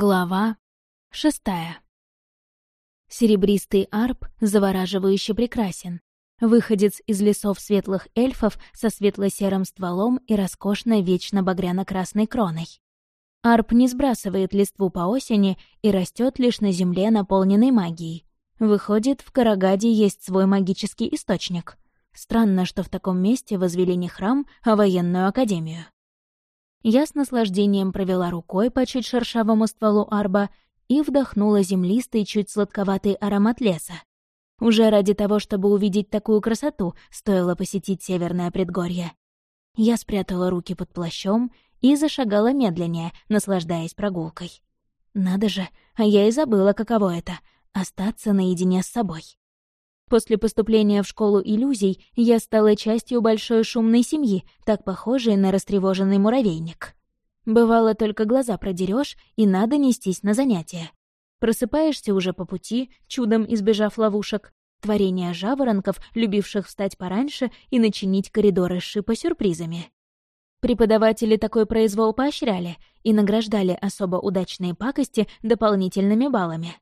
Глава шестая. Серебристый арп завораживающе прекрасен. Выходец из лесов светлых эльфов со светло-серым стволом и роскошной вечно багряно-красной кроной. Арп не сбрасывает листву по осени и растет лишь на земле, наполненной магией. Выходит, в Карагаде есть свой магический источник. Странно, что в таком месте возвели не храм, а военную академию. Я с наслаждением провела рукой по чуть шершавому стволу арба и вдохнула землистый, чуть сладковатый аромат леса. Уже ради того, чтобы увидеть такую красоту, стоило посетить северное предгорье. Я спрятала руки под плащом и зашагала медленнее, наслаждаясь прогулкой. Надо же, а я и забыла, каково это — остаться наедине с собой. После поступления в школу иллюзий я стала частью большой шумной семьи, так похожей на растревоженный муравейник. Бывало, только глаза продерешь, и надо нестись на занятия. Просыпаешься уже по пути, чудом избежав ловушек, творения жаворонков, любивших встать пораньше и начинить коридоры шипа сюрпризами. Преподаватели такой произвол поощряли и награждали особо удачные пакости дополнительными баллами.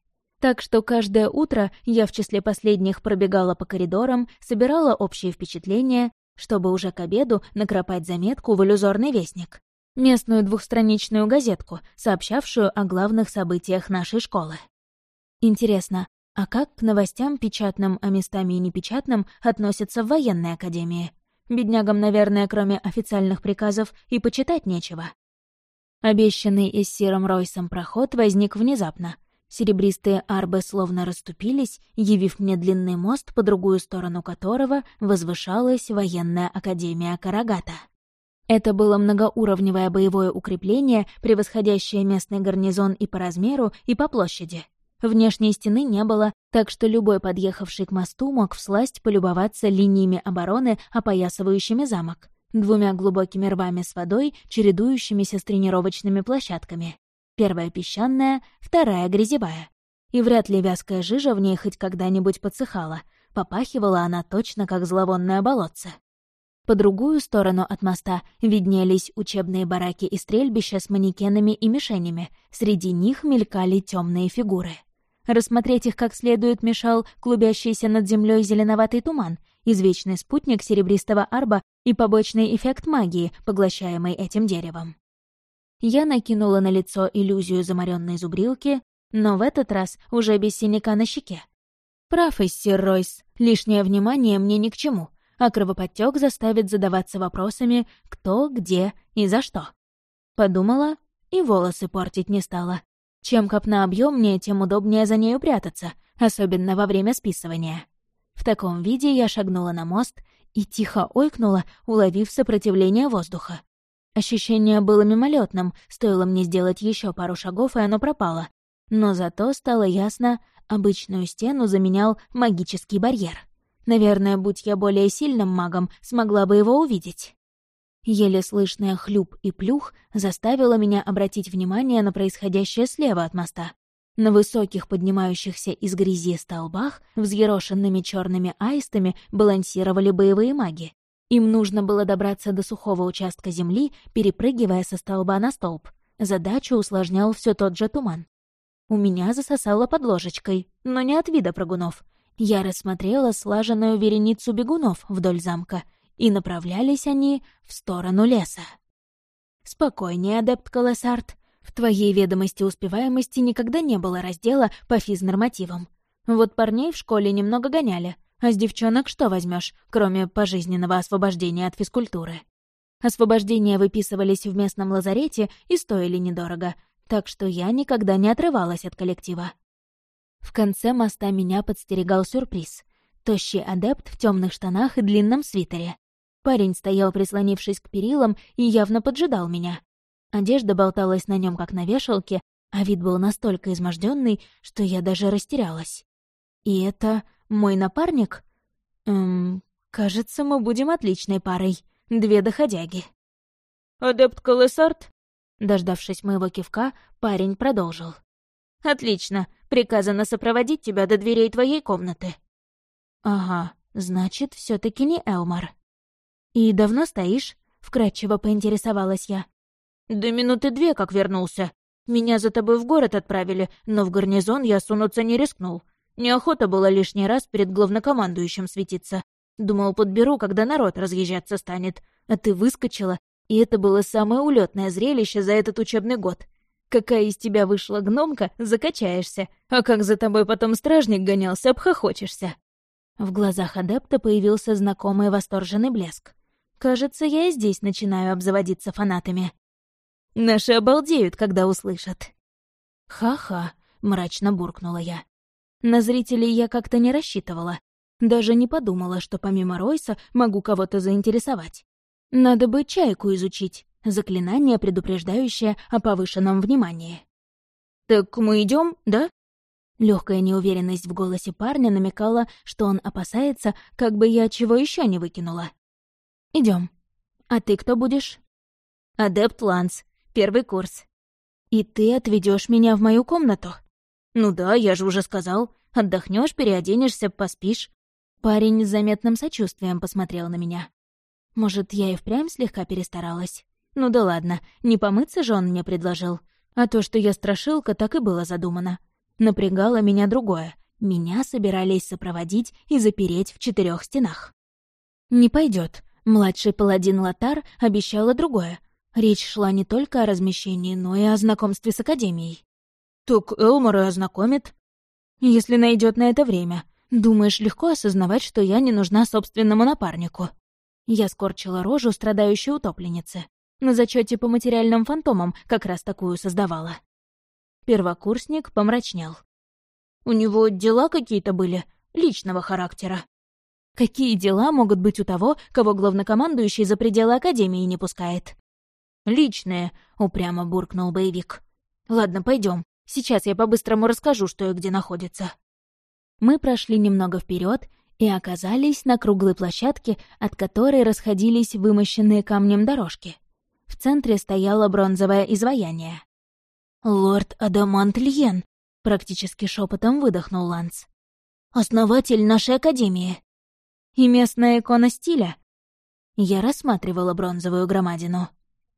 Так что каждое утро я в числе последних пробегала по коридорам, собирала общие впечатления, чтобы уже к обеду накропать заметку в иллюзорный вестник. Местную двухстраничную газетку, сообщавшую о главных событиях нашей школы. Интересно, а как к новостям печатным, а местами и непечатным относятся в военной академии? Беднягам, наверное, кроме официальных приказов и почитать нечего. Обещанный из Сиром Ройсом проход возник внезапно — Серебристые арбы словно расступились, явив мне длинный мост, по другую сторону которого возвышалась военная академия Карагата. Это было многоуровневое боевое укрепление, превосходящее местный гарнизон и по размеру, и по площади. Внешней стены не было, так что любой подъехавший к мосту мог всласть полюбоваться линиями обороны, опоясывающими замок, двумя глубокими рвами с водой, чередующимися с тренировочными площадками. Первая песчаная, вторая грязевая. И вряд ли вязкая жижа в ней хоть когда-нибудь подсыхала. Попахивала она точно как зловонное болотце. По другую сторону от моста виднелись учебные бараки и стрельбища с манекенами и мишенями. Среди них мелькали темные фигуры. Рассмотреть их как следует мешал клубящийся над землей зеленоватый туман, извечный спутник серебристого арба и побочный эффект магии, поглощаемый этим деревом. Я накинула на лицо иллюзию заморенной зубрилки, но в этот раз уже без синяка на щеке. Прав, Иссир Ройс, лишнее внимание мне ни к чему, а кровоподтек заставит задаваться вопросами кто, где и за что. Подумала и волосы портить не стала. Чем копна объемнее, тем удобнее за нею прятаться, особенно во время списывания. В таком виде я шагнула на мост и тихо ойкнула, уловив сопротивление воздуха. Ощущение было мимолетным, стоило мне сделать еще пару шагов, и оно пропало. Но зато стало ясно, обычную стену заменял магический барьер. Наверное, будь я более сильным магом, смогла бы его увидеть. Еле слышное хлюп и плюх заставило меня обратить внимание на происходящее слева от моста. На высоких поднимающихся из грязи столбах, взъерошенными черными аистами, балансировали боевые маги. Им нужно было добраться до сухого участка земли, перепрыгивая со столба на столб. Задачу усложнял все тот же туман. У меня засосало под ложечкой, но не от вида прыгунов. Я рассмотрела слаженную вереницу бегунов вдоль замка, и направлялись они в сторону леса. «Спокойнее, адепт Колесарт. В твоей ведомости успеваемости никогда не было раздела по физнормативам. Вот парней в школе немного гоняли, а с девчонок что возьмешь, кроме пожизненного освобождения от физкультуры? Освобождения выписывались в местном лазарете и стоили недорого, так что я никогда не отрывалась от коллектива. В конце моста меня подстерегал сюрприз. Тощий адепт в темных штанах и длинном свитере. Парень стоял, прислонившись к перилам, и явно поджидал меня. Одежда болталась на нем как на вешалке, а вид был настолько изможденный, что я даже растерялась. И это мой напарник? Эм, кажется, мы будем отличной парой. Две доходяги. «Адепт Колесарт?» Дождавшись моего кивка, парень продолжил. «Отлично. Приказано сопроводить тебя до дверей твоей комнаты». «Ага, значит, все таки не Элмар». «И давно стоишь?» — вкратчиво поинтересовалась я. «До минуты две, как вернулся. Меня за тобой в город отправили, но в гарнизон я сунуться не рискнул. Неохота было лишний раз перед главнокомандующим светиться. Думал, подберу, когда народ разъезжаться станет. А ты выскочила, и это было самое улетное зрелище за этот учебный год. Какая из тебя вышла гномка, закачаешься, а как за тобой потом стражник гонялся, обхохочешься. В глазах адепта появился знакомый восторженный блеск. Кажется, я и здесь начинаю обзаводиться фанатами. Наши обалдеют, когда услышат. «Ха-ха», — мрачно буркнула я. На зрителей я как-то не рассчитывала. Даже не подумала, что помимо Ройса могу кого-то заинтересовать. Надо бы чайку изучить, заклинание, предупреждающее о повышенном внимании. «Так мы идем, да?» Легкая неуверенность в голосе парня намекала, что он опасается, как бы я чего еще не выкинула. Идем. А ты кто будешь? Адепт Ланс, первый курс. И ты отведешь меня в мою комнату? Ну да, я же уже сказал. Отдохнешь, переоденешься, поспишь. Парень с заметным сочувствием посмотрел на меня. Может, я и впрямь слегка перестаралась? Ну да ладно, не помыться же он мне предложил. А то, что я страшилка, так и было задумано. Напрягало меня другое. Меня собирались сопроводить и запереть в четырех стенах. Не пойдет. Младший паладин Латар обещала другое. Речь шла не только о размещении, но и о знакомстве с Академией. «Так Элмор и ознакомит». «Если найдет на это время. Думаешь, легко осознавать, что я не нужна собственному напарнику?» Я скорчила рожу страдающей утопленницы. На зачете по материальным фантомам как раз такую создавала. Первокурсник помрачнел. «У него дела какие-то были, личного характера». «Какие дела могут быть у того, кого главнокомандующий за пределы Академии не пускает?» «Личные», — упрямо буркнул боевик. «Ладно, пойдем. Сейчас я по-быстрому расскажу, что и где находится». Мы прошли немного вперед и оказались на круглой площадке, от которой расходились вымощенные камнем дорожки. В центре стояло бронзовое изваяние. «Лорд Адамант Льен», — практически шепотом выдохнул Ланс. «Основатель нашей академии». «И местная икона стиля?» Я рассматривала бронзовую громадину.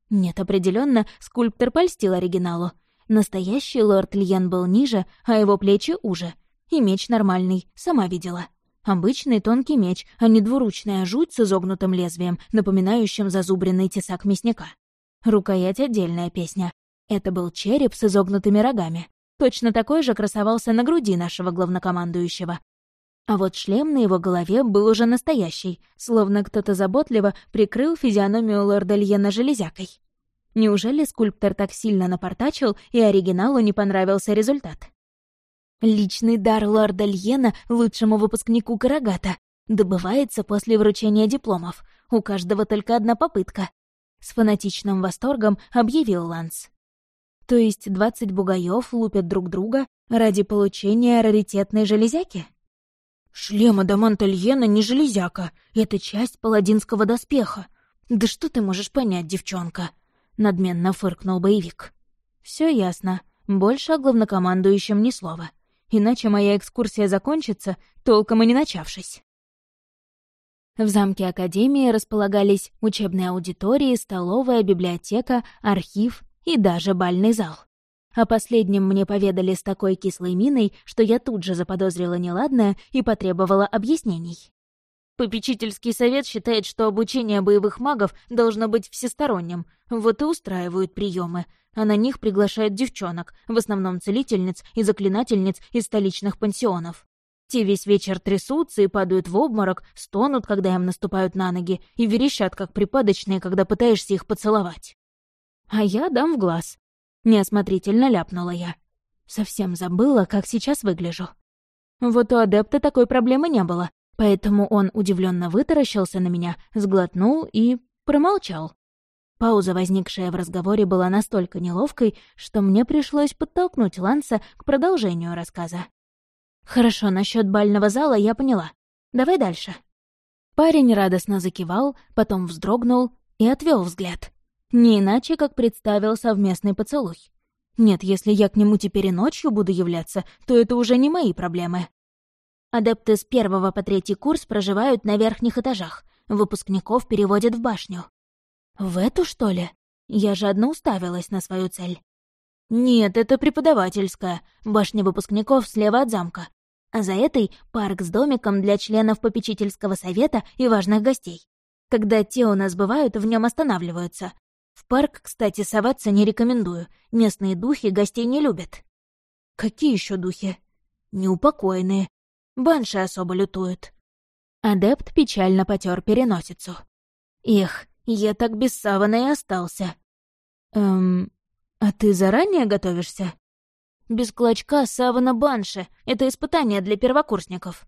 Нет, определенно, скульптор польстил оригиналу. Настоящий лорд Льен был ниже, а его плечи уже. И меч нормальный, сама видела. Обычный тонкий меч, а не двуручная жуть с изогнутым лезвием, напоминающим зазубренный тесак мясника. Рукоять — отдельная песня. Это был череп с изогнутыми рогами. Точно такой же красовался на груди нашего главнокомандующего. А вот шлем на его голове был уже настоящий, словно кто-то заботливо прикрыл физиономию лорда Льена железякой. Неужели скульптор так сильно напортачил, и оригиналу не понравился результат? Личный дар лорда Льена лучшему выпускнику Карагата добывается после вручения дипломов. У каждого только одна попытка. С фанатичным восторгом объявил Ланс. То есть двадцать бугаев лупят друг друга ради получения раритетной железяки? Шлем Адаманта Льена не железяка, это часть паладинского доспеха. Да что ты можешь понять, девчонка? Надменно фыркнул боевик. Все ясно, больше о главнокомандующем ни слова. Иначе моя экскурсия закончится, толком и не начавшись. В замке Академии располагались учебные аудитории, столовая, библиотека, архив и даже бальный зал. О последнем мне поведали с такой кислой миной, что я тут же заподозрила неладное и потребовала объяснений. Попечительский совет считает, что обучение боевых магов должно быть всесторонним, вот и устраивают приемы, а на них приглашают девчонок, в основном целительниц и заклинательниц из столичных пансионов. Те весь вечер трясутся и падают в обморок, стонут, когда им наступают на ноги, и верещат, как припадочные, когда пытаешься их поцеловать. А я дам в глаз. Неосмотрительно ляпнула я. Совсем забыла, как сейчас выгляжу. Вот у адепта такой проблемы не было, поэтому он удивленно вытаращился на меня, сглотнул и промолчал. Пауза, возникшая в разговоре, была настолько неловкой, что мне пришлось подтолкнуть Ланса к продолжению рассказа. «Хорошо, насчет бального зала я поняла. Давай дальше». Парень радостно закивал, потом вздрогнул и отвел взгляд. Не иначе, как представил совместный поцелуй. Нет, если я к нему теперь и ночью буду являться, то это уже не мои проблемы. Адепты с первого по третий курс проживают на верхних этажах. Выпускников переводят в башню. В эту, что ли? Я жадно уставилась на свою цель. «Нет, это преподавательская, башня выпускников слева от замка. А за этой — парк с домиком для членов попечительского совета и важных гостей. Когда те у нас бывают, в нем останавливаются. В парк, кстати, соваться не рекомендую. Местные духи гостей не любят». «Какие еще духи?» «Неупокоенные. Банши особо лютуют». Адепт печально потер переносицу. «Эх, я так без савана и остался». «Эм, а ты заранее готовишься?» «Без клочка савана банши. Это испытание для первокурсников».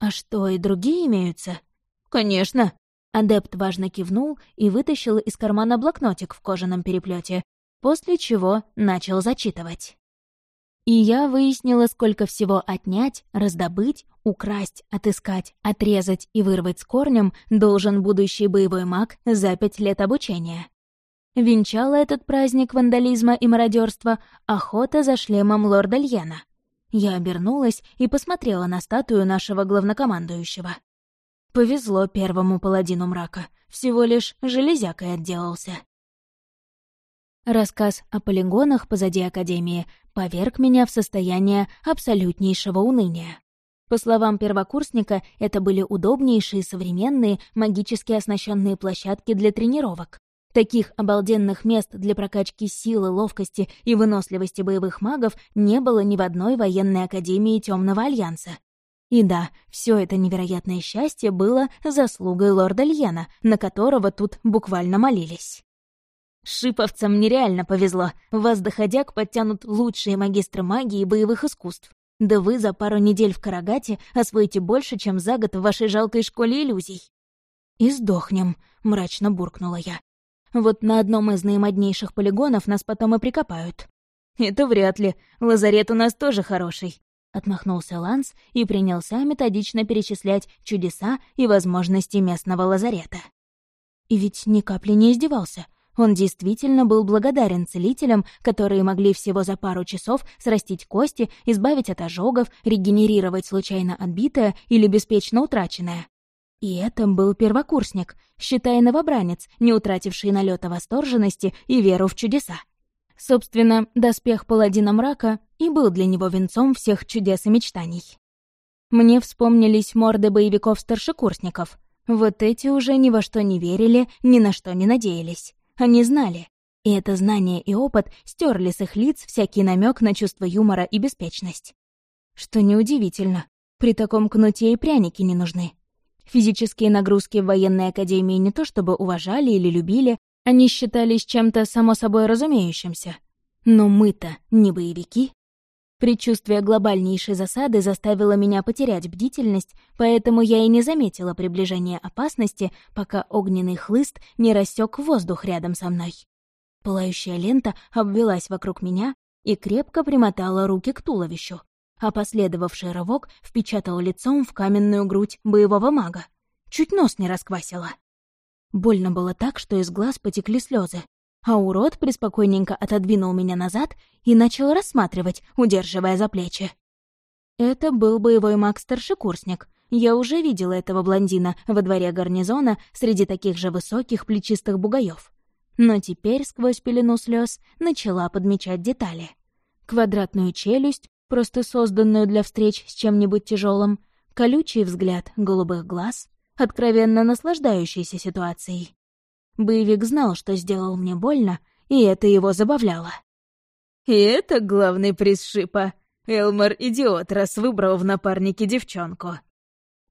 «А что, и другие имеются?» «Конечно». Адепт важно кивнул и вытащил из кармана блокнотик в кожаном переплете, после чего начал зачитывать. И я выяснила, сколько всего отнять, раздобыть, украсть, отыскать, отрезать и вырвать с корнем должен будущий боевой маг за пять лет обучения. Венчала этот праздник вандализма и мародерства охота за шлемом лорда Льена. Я обернулась и посмотрела на статую нашего главнокомандующего. Повезло первому паладину мрака, всего лишь железякой отделался. Рассказ о полигонах позади Академии поверг меня в состояние абсолютнейшего уныния. По словам первокурсника, это были удобнейшие современные магически оснащенные площадки для тренировок. Таких обалденных мест для прокачки силы, ловкости и выносливости боевых магов не было ни в одной военной академии Темного Альянса. И да, все это невероятное счастье было заслугой лорда Льена, на которого тут буквально молились. Шиповцам нереально повезло. Вас, доходяг, подтянут лучшие магистры магии и боевых искусств. Да вы за пару недель в Карагате освоите больше, чем за год в вашей жалкой школе иллюзий. «И сдохнем», — мрачно буркнула я. «Вот на одном из наимоднейших полигонов нас потом и прикопают». «Это вряд ли. Лазарет у нас тоже хороший», — отмахнулся Ланс и принялся методично перечислять чудеса и возможности местного лазарета. И ведь ни капли не издевался. Он действительно был благодарен целителям, которые могли всего за пару часов срастить кости, избавить от ожогов, регенерировать случайно отбитое или беспечно утраченное. И это был первокурсник, считая новобранец, не утративший налета восторженности и веру в чудеса. Собственно, доспех паладина мрака и был для него венцом всех чудес и мечтаний. Мне вспомнились морды боевиков-старшекурсников. Вот эти уже ни во что не верили, ни на что не надеялись. Они знали. И это знание и опыт стерли с их лиц всякий намек на чувство юмора и беспечность. Что неудивительно, при таком кнуте и пряники не нужны. Физические нагрузки в военной академии не то чтобы уважали или любили, они считались чем-то само собой разумеющимся. Но мы-то не боевики. Предчувствие глобальнейшей засады заставило меня потерять бдительность, поэтому я и не заметила приближения опасности, пока огненный хлыст не рассек воздух рядом со мной. Пылающая лента обвелась вокруг меня и крепко примотала руки к туловищу, а последовавший рывок впечатал лицом в каменную грудь боевого мага. Чуть нос не расквасила. Больно было так, что из глаз потекли слезы, а урод преспокойненько отодвинул меня назад и начал рассматривать, удерживая за плечи. Это был боевой маг-старшекурсник. Я уже видела этого блондина во дворе гарнизона среди таких же высоких плечистых бугаев. Но теперь сквозь пелену слез начала подмечать детали. Квадратную челюсть, просто созданную для встреч с чем-нибудь тяжелым, колючий взгляд голубых глаз, откровенно наслаждающийся ситуацией. Боевик знал, что сделал мне больно, и это его забавляло. «И это главный приз Шипа. Элмар — идиот, раз выбрал в напарнике девчонку».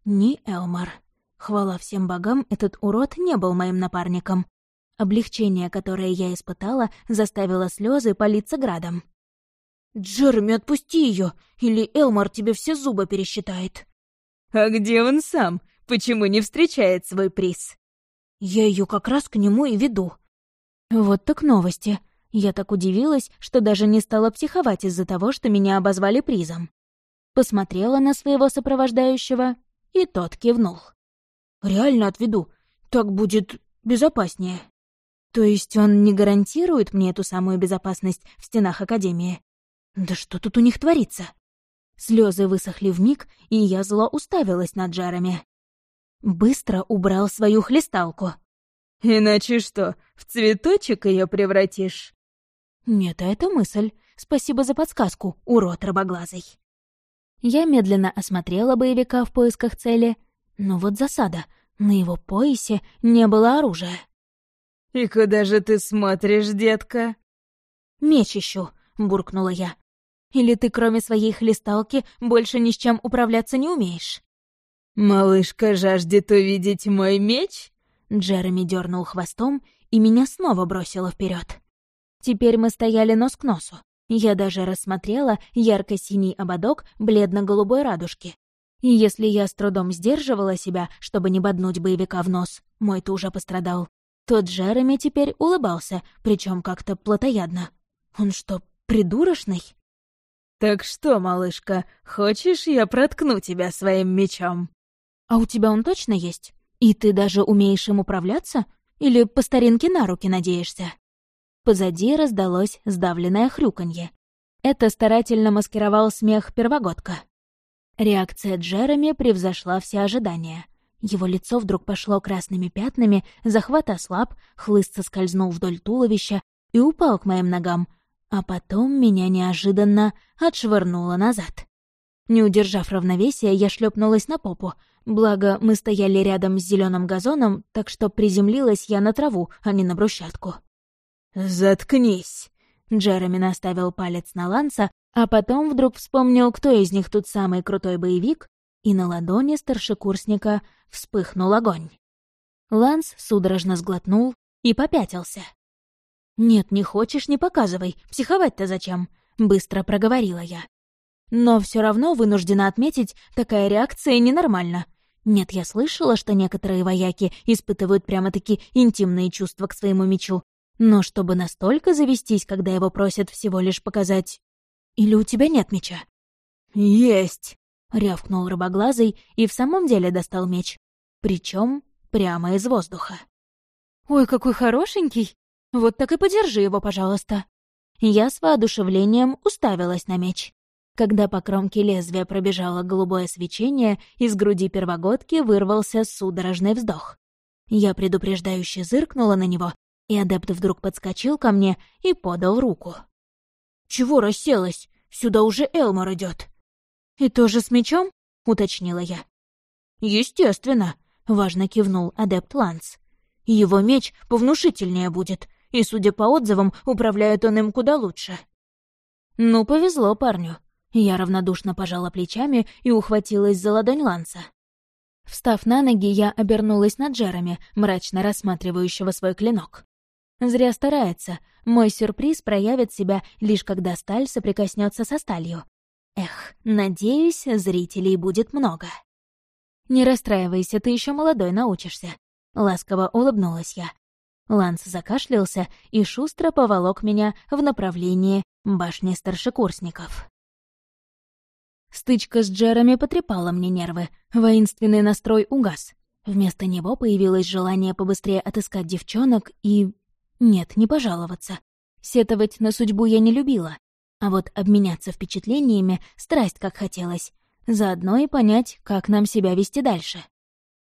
«Не Элмар. Хвала всем богам, этот урод не был моим напарником. Облегчение, которое я испытала, заставило слезы политься градом. «Джереми, отпусти ее, или Элмар тебе все зубы пересчитает». «А где он сам? Почему не встречает свой приз?» Я ее как раз к нему и веду. Вот так новости. Я так удивилась, что даже не стала психовать из-за того, что меня обозвали призом. Посмотрела на своего сопровождающего, и тот кивнул. «Реально отведу. Так будет безопаснее». То есть он не гарантирует мне эту самую безопасность в стенах Академии? Да что тут у них творится? Слезы высохли в миг, и я зло уставилась над жарами. Быстро убрал свою хлесталку. «Иначе что, в цветочек ее превратишь?» Нет, это мысль. Спасибо за подсказку, урод рыбоглазый. Я медленно осмотрела боевика в поисках цели, но вот засада. На его поясе не было оружия. «И куда же ты смотришь, детка?» «Меч ищу», — буркнула я. «Или ты, кроме своей хлесталки, больше ни с чем управляться не умеешь?» «Малышка жаждет увидеть мой меч?» Джереми дернул хвостом, и меня снова бросило вперед. Теперь мы стояли нос к носу. Я даже рассмотрела ярко-синий ободок бледно-голубой радужки. И если я с трудом сдерживала себя, чтобы не боднуть боевика в нос, мой-то уже пострадал, то Джереми теперь улыбался, причем как-то плотоядно. Он что, придурочный? «Так что, малышка, хочешь, я проткну тебя своим мечом?» «А у тебя он точно есть? И ты даже умеешь им управляться? Или по старинке на руки надеешься?» Позади раздалось сдавленное хрюканье. Это старательно маскировал смех первогодка. Реакция Джереми превзошла все ожидания. Его лицо вдруг пошло красными пятнами, захват ослаб, хлыст соскользнул вдоль туловища и упал к моим ногам, а потом меня неожиданно отшвырнуло назад. Не удержав равновесия, я шлепнулась на попу, благо мы стояли рядом с зеленым газоном, так что приземлилась я на траву, а не на брусчатку. «Заткнись!» Джереми наставил палец на Ланса, а потом вдруг вспомнил, кто из них тут самый крутой боевик, и на ладони старшекурсника вспыхнул огонь. Ланс судорожно сглотнул и попятился. «Нет, не хочешь, не показывай. Психовать-то зачем?» — быстро проговорила я. Но все равно вынуждена отметить, такая реакция ненормальна. Нет, я слышала, что некоторые вояки испытывают прямо-таки интимные чувства к своему мечу, но чтобы настолько завестись, когда его просят всего лишь показать... Или у тебя нет меча? «Есть!» — рявкнул рыбоглазый и в самом деле достал меч. Причем прямо из воздуха. «Ой, какой хорошенький! Вот так и подержи его, пожалуйста!» Я с воодушевлением уставилась на меч. Когда по кромке лезвия пробежало голубое свечение, из груди первогодки вырвался судорожный вздох. Я предупреждающе зыркнула на него и адепт вдруг подскочил ко мне и подал руку. «Чего расселась? Сюда уже Элмор идет. «И тоже с мечом?» — уточнила я. «Естественно», — важно кивнул адепт Ланс. «Его меч повнушительнее будет, и, судя по отзывам, управляет он им куда лучше». «Ну, повезло парню». Я равнодушно пожала плечами и ухватилась за ладонь Ланса. Встав на ноги, я обернулась на Джереми, мрачно рассматривающего свой клинок. Зря старается. Мой сюрприз проявит себя лишь когда сталь соприкоснется со сталью. Эх, надеюсь, зрителей будет много. «Не расстраивайся, ты еще молодой, научишься», — ласково улыбнулась я. Ланс закашлялся и шустро поволок меня в направлении башни старшекурсников. Стычка с Джереми потрепала мне нервы, воинственный настрой угас. Вместо него появилось желание побыстрее отыскать девчонок и нет, не пожаловаться. Сетовать на судьбу я не любила. А вот обменяться впечатлениями страсть как хотелось. Заодно и понять, как нам себя вести дальше.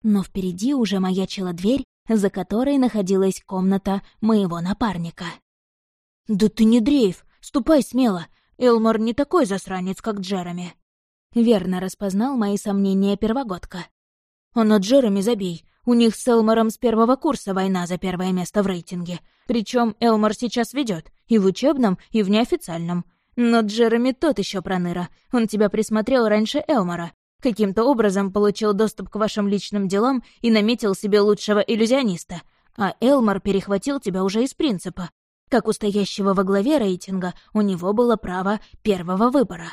Но впереди уже маячила дверь, за которой находилась комната моего напарника. «Да ты не дрейф! Ступай смело! Элмор не такой засранец, как Джереми!» Верно распознал мои сомнения первогодка. «А на Джереми забей. У них с Элмором с первого курса война за первое место в рейтинге. Причем Элмор сейчас ведет и в учебном, и в неофициальном. Но Джереми тот еще проныра. Он тебя присмотрел раньше Элмора. Каким-то образом получил доступ к вашим личным делам и наметил себе лучшего иллюзиониста. А Элмор перехватил тебя уже из принципа. Как у стоящего во главе рейтинга, у него было право первого выбора.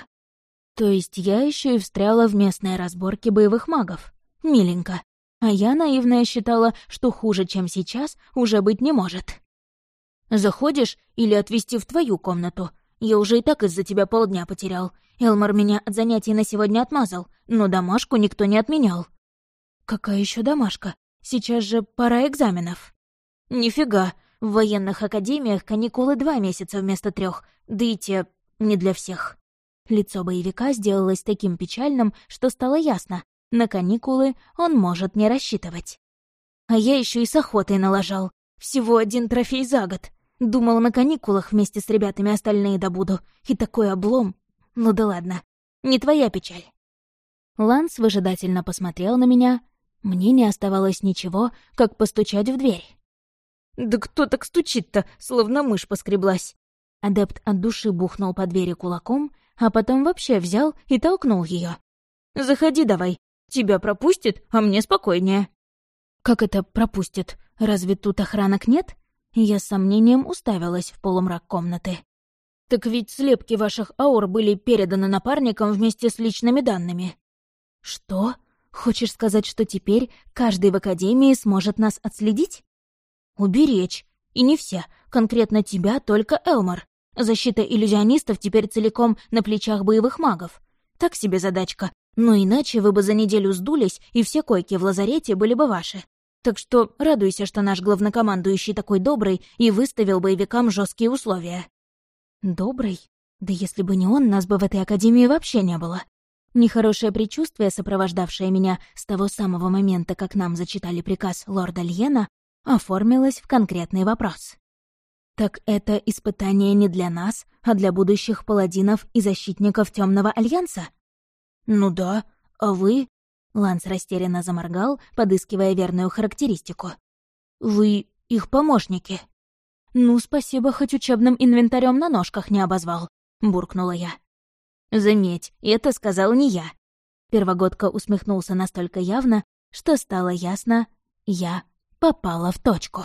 То есть я еще и встряла в местные разборки боевых магов. Миленько. А я наивная считала, что хуже, чем сейчас, уже быть не может. «Заходишь или отвезти в твою комнату? Я уже и так из-за тебя полдня потерял. Элмар меня от занятий на сегодня отмазал, но домашку никто не отменял». «Какая еще домашка? Сейчас же пора экзаменов». «Нифига. В военных академиях каникулы два месяца вместо трех, да и те не для всех». Лицо боевика сделалось таким печальным, что стало ясно. На каникулы он может не рассчитывать. А я еще и с охотой налажал. Всего один трофей за год. Думал, на каникулах вместе с ребятами остальные добуду. И такой облом. Ну да ладно, не твоя печаль. Ланс выжидательно посмотрел на меня. Мне не оставалось ничего, как постучать в дверь. «Да кто так стучит-то, словно мышь поскреблась?» Адепт от души бухнул по двери кулаком, а потом вообще взял и толкнул ее. «Заходи давай. Тебя пропустит, а мне спокойнее». «Как это пропустит? Разве тут охранок нет?» Я с сомнением уставилась в полумрак комнаты. «Так ведь слепки ваших аур были переданы напарникам вместе с личными данными». «Что? Хочешь сказать, что теперь каждый в Академии сможет нас отследить?» «Уберечь. И не все. Конкретно тебя только Элмар. Защита иллюзионистов теперь целиком на плечах боевых магов. Так себе задачка. Но иначе вы бы за неделю сдулись, и все койки в лазарете были бы ваши. Так что радуйся, что наш главнокомандующий такой добрый и выставил боевикам жесткие условия». «Добрый? Да если бы не он, нас бы в этой академии вообще не было. Нехорошее предчувствие, сопровождавшее меня с того самого момента, как нам зачитали приказ лорда Льена, оформилось в конкретный вопрос. «Так это испытание не для нас, а для будущих паладинов и защитников Темного Альянса?» «Ну да, а вы?» Ланс растерянно заморгал, подыскивая верную характеристику. «Вы их помощники». «Ну, спасибо, хоть учебным инвентарем на ножках не обозвал», — буркнула я. «Заметь, это сказал не я». Первогодка усмехнулся настолько явно, что стало ясно, я попала в точку.